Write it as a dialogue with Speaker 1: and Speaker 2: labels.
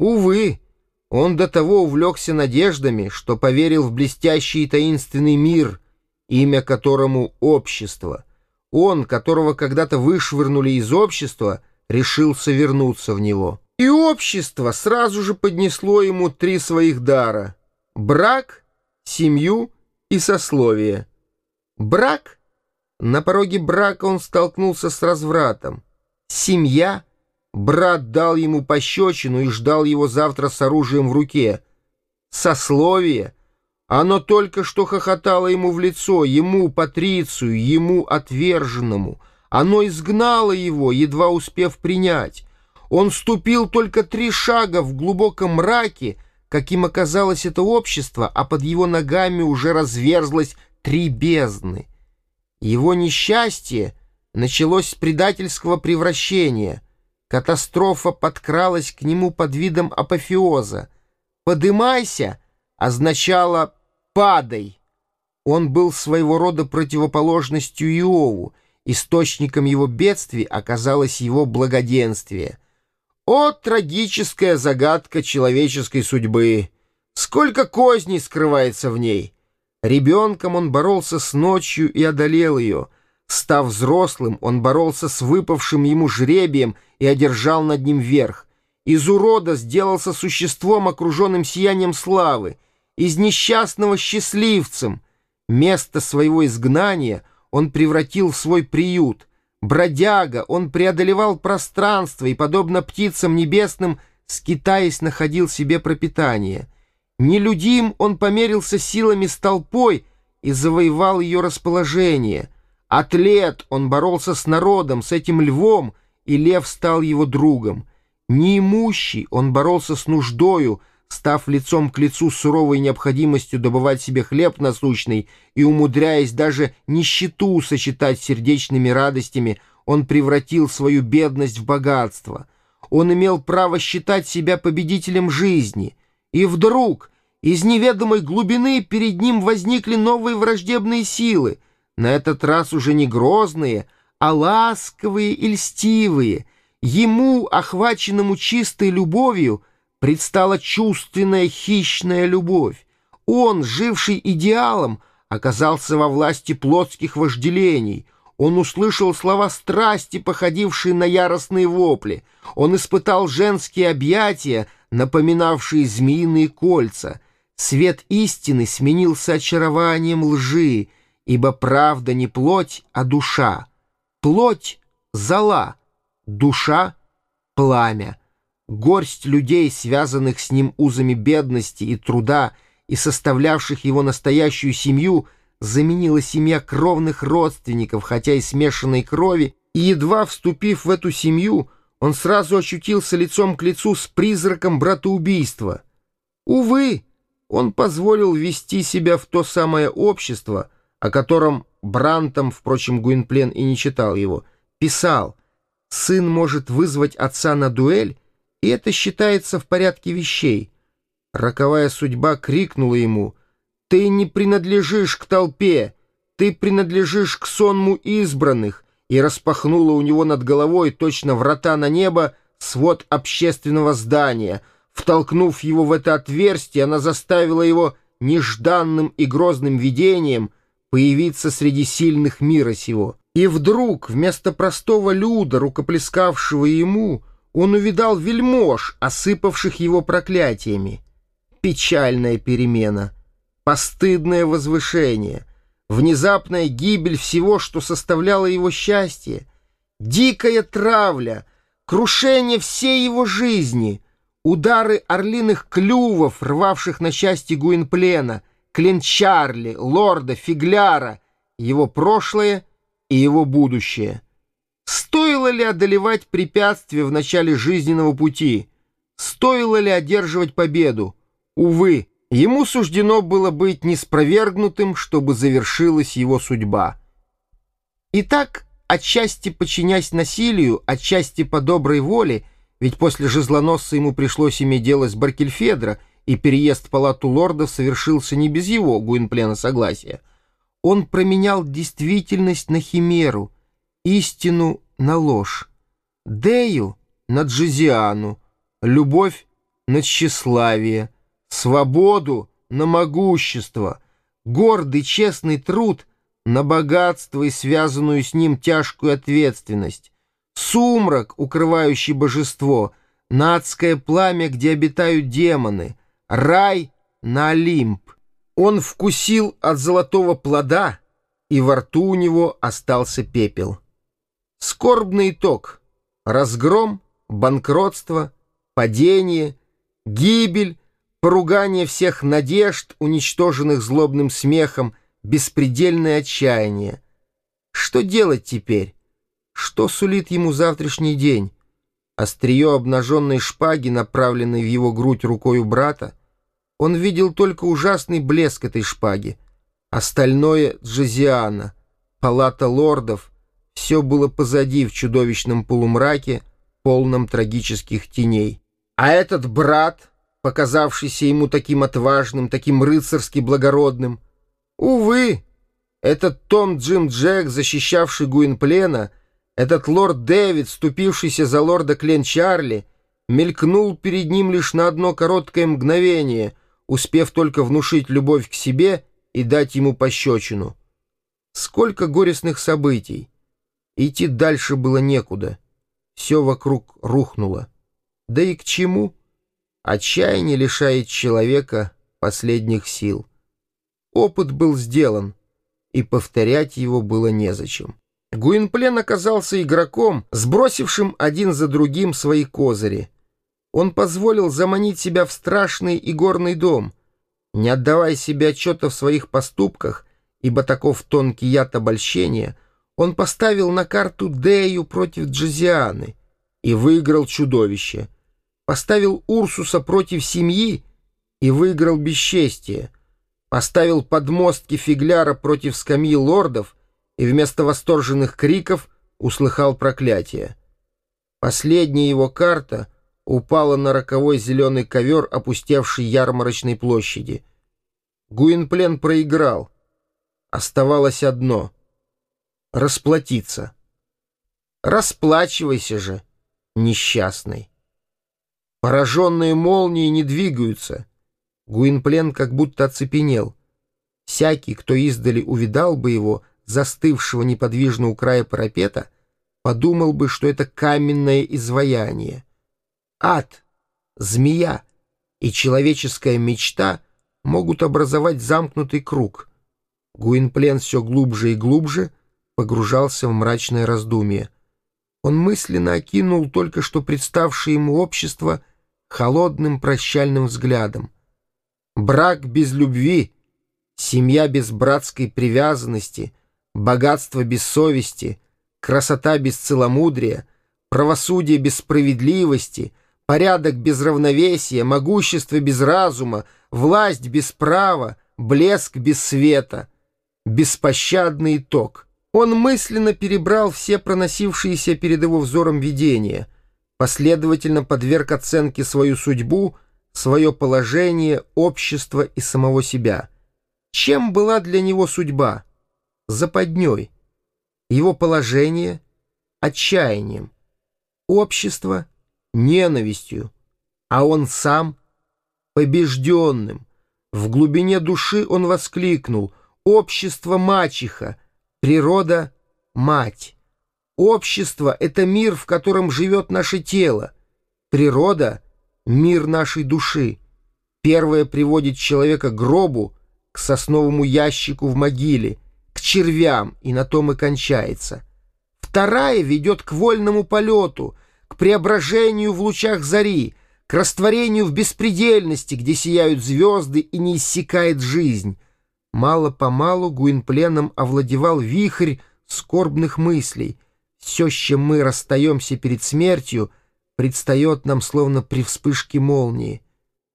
Speaker 1: Увы, он до того увлекся надеждами, что поверил в блестящий и таинственный мир, имя которому — общество. Он, которого когда-то вышвырнули из общества, решился вернуться в него. И общество сразу же поднесло ему три своих дара — брак, семью и сословие. Брак — на пороге брака он столкнулся с развратом. Семья — брат дал ему пощечину и ждал его завтра с оружием в руке. Сословие — оно только что хохотало ему в лицо, ему, Патрицию, ему, отверженному. Оно изгнало его, едва успев принять. Он ступил только три шага в глубоком мраке, каким оказалось это общество, а под его ногами уже разверзлось три бездны. Его несчастье началось с предательского превращения. Катастрофа подкралась к нему под видом апофеоза. «Подымайся» означало «падай». Он был своего рода противоположностью Иову. Источником его бедствий оказалось его благоденствие. О, трагическая загадка человеческой судьбы! Сколько козней скрывается в ней! Ребенком он боролся с ночью и одолел ее. Став взрослым, он боролся с выпавшим ему жребием и одержал над ним верх. Из урода сделался существом, окруженным сиянием славы. Из несчастного — счастливцем. Место своего изгнания он превратил в свой приют. Бродяга, он преодолевал пространство и, подобно птицам небесным, скитаясь, находил себе пропитание — Нелюдим он померился силами с толпой и завоевал ее расположение. Атлет он боролся с народом, с этим львом, и лев стал его другом. Неимущий он боролся с нуждою, став лицом к лицу с суровой необходимостью добывать себе хлеб насущный и умудряясь даже нищету сочетать с сердечными радостями, он превратил свою бедность в богатство. Он имел право считать себя победителем жизни — и вдруг из неведомой глубины перед ним возникли новые враждебные силы, на этот раз уже не грозные, а ласковые и льстивые. Ему, охваченному чистой любовью, предстала чувственная хищная любовь. Он, живший идеалом, оказался во власти плотских вожделений. Он услышал слова страсти, походившие на яростные вопли. Он испытал женские объятия, напоминавшие змеиные кольца. Свет истины сменился очарованием лжи, ибо правда не плоть, а душа. Плоть — зола, душа — пламя. Горсть людей, связанных с ним узами бедности и труда, и составлявших его настоящую семью, заменила семья кровных родственников, хотя и смешанной крови, и, едва вступив в эту семью, — он сразу ощутился лицом к лицу с призраком братоубийства. Увы, он позволил вести себя в то самое общество, о котором Брантом, впрочем, Гуинплен и не читал его, писал, «Сын может вызвать отца на дуэль, и это считается в порядке вещей». Роковая судьба крикнула ему, «Ты не принадлежишь к толпе, ты принадлежишь к сонму избранных, и распахнула у него над головой точно врата на небо свод общественного здания. Втолкнув его в это отверстие, она заставила его нежданным и грозным видением появиться среди сильных мира сего. И вдруг вместо простого люда, рукоплескавшего ему, он увидал вельмож, осыпавших его проклятиями. Печальная перемена, постыдное возвышение — внезапная гибель всего, что составляло его счастье, дикая травля, крушение всей его жизни, удары орлиных клювов, рвавших на части Гуинплена, Клинчарли, Лорда, Фигляра, его прошлое и его будущее. Стоило ли одолевать препятствия в начале жизненного пути? Стоило ли одерживать победу? Увы, Ему суждено было быть неспровергнутым, чтобы завершилась его судьба. Итак, отчасти подчинясь насилию, отчасти по доброй воле, ведь после жезлоносца ему пришлось иметь дело с Баркельфедро, и переезд в палату лордов совершился не без его, Гуинплена, согласия. Он променял действительность на химеру, истину на ложь, Дею на Джизиану, любовь на тщеславие, свободу на могущество, гордый честный труд на богатство и связанную с ним тяжкую ответственность, сумрак, укрывающий божество, на адское пламя, где обитают демоны, рай на Олимп. Он вкусил от золотого плода, и во рту у него остался пепел. Скорбный итог — разгром, банкротство, падение, гибель, поругание всех надежд, уничтоженных злобным смехом, беспредельное отчаяние. Что делать теперь? Что сулит ему завтрашний день? Острие обнаженной шпаги, направленной в его грудь рукою брата, он видел только ужасный блеск этой шпаги. Остальное — Джозиана, палата лордов — все было позади в чудовищном полумраке, полном трагических теней. А этот брат, показавшийся ему таким отважным, таким рыцарски благородным, увы, этот Том Джим Джек, защищавший Гуинплена, этот лорд Дэвид, ступившийся за лорда Клен Чарли, мелькнул перед ним лишь на одно короткое мгновение, успев только внушить любовь к себе и дать ему пощечину. Сколько горестных событий! Идти дальше было некуда. Все вокруг рухнуло. Да и к чему? Отчаяние лишает человека последних сил. Опыт был сделан, и повторять его было незачем. Гуинплен оказался игроком, сбросившим один за другим свои козыри. Он позволил заманить себя в страшный игорный дом. Не отдавая себе отчета в своих поступках, ибо таков тонкий яд обольщения, он поставил на карту Дею против Джозианы и выиграл чудовище. Поставил Урсуса против семьи и выиграл бесчестие. Поставил подмостки фигляра против скамьи лордов — и вместо восторженных криков услыхал проклятие. Последняя его карта упала на роковой зеленый ковер, опустевший ярмарочной площади. Гуинплен проиграл. Оставалось одно — расплатиться. Расплачивайся же, несчастный. Пораженные молнии не двигаются. Гуинплен как будто оцепенел. Всякий, кто издали увидал бы его, застывшего неподвижно у края парапета, подумал бы, что это каменное изваяние. Ад, змея и человеческая мечта могут образовать замкнутый круг. Гуинплен все глубже и глубже погружался в мрачное раздумье. Он мысленно окинул только что представшее ему общество холодным прощальным взглядом. Брак без любви, семья без братской привязанности — богатство без совести, красота без целомудрия, правосудие без справедливости, порядок без равновесия, могущество без разума, власть без права, блеск без света, беспощадный итог. Он мысленно перебрал все проносившиеся перед его взором видения, последовательно подверг оценке свою судьбу, свое положение, общество и самого себя. Чем была для него судьба? западней, его положение — отчаянием, общество — ненавистью, а он сам — побежденным. В глубине души он воскликнул «Общество мачеха, природа — мать». Общество — это мир, в котором живет наше тело. Природа — мир нашей души. Первое приводит человека к гробу, к сосновому ящику в могиле — к червям, и на том и кончается. Вторая ведет к вольному полету, к преображению в лучах зари, к растворению в беспредельности, где сияют звезды и не иссякает жизнь. Мало-помалу Гуинпленом овладевал вихрь скорбных мыслей. Все, с чем мы расстаемся перед смертью, предстает нам словно при вспышке молнии.